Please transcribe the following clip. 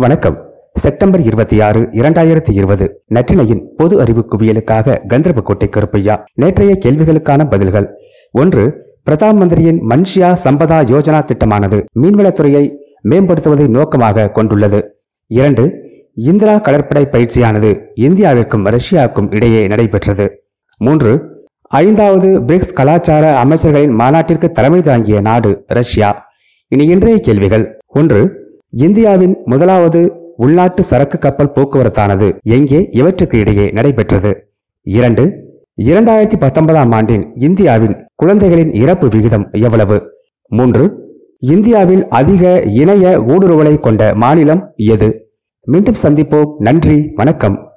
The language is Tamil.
வணக்கம். செப்டம்பர் இருபத்தி ஆறு இரண்டாயிரத்தி இருபது நற்றினையின் பொது அறிவு குவியலுக்காக கந்தர்போட்டை கருப்பையா நேற்றைய கேள்விகளுக்கான பதில்கள். ஒன்று பிரதான் மந்திரியின் மன்ஷியா சம்பதா யோஜனா திட்டமானது மீன்வளத்துறையை மேம்படுத்துவதை நோக்கமாக கொண்டுள்ளது. இரண்டு இந்திரா கடற்படை பயிற்சியானது இந்தியாவிற்கும் ரஷ்யாவுக்கும் இடையே நடைபெற்றது. மூன்று ஐந்தாவது பிரிக்ஸ் கலாச்சார அமைச்சர்களின் மாநாட்டிற்கு தலைமை தாங்கிய நாடு ரஷ்யா. இனி இன்றைய கேள்விகள். ஒன்று இந்தியாவின் முதலாவது உள்நாட்டு சரக்கு கப்பல் போக்குவரத்தானது எங்கே இவற்றுக்கு இடையே நடைபெற்றது? இரண்டு இரண்டாயிரத்தி பத்தொன்பதாம் ஆண்டில் இந்தியாவில் குழந்தைகளின் இறப்பு விகிதம் எவ்வளவு? மூன்று இந்தியாவில் அதிக இணைய ஊடுருவலை கொண்ட மாநிலம் எது? மீண்டும் சந்திப்போம். நன்றி வணக்கம்.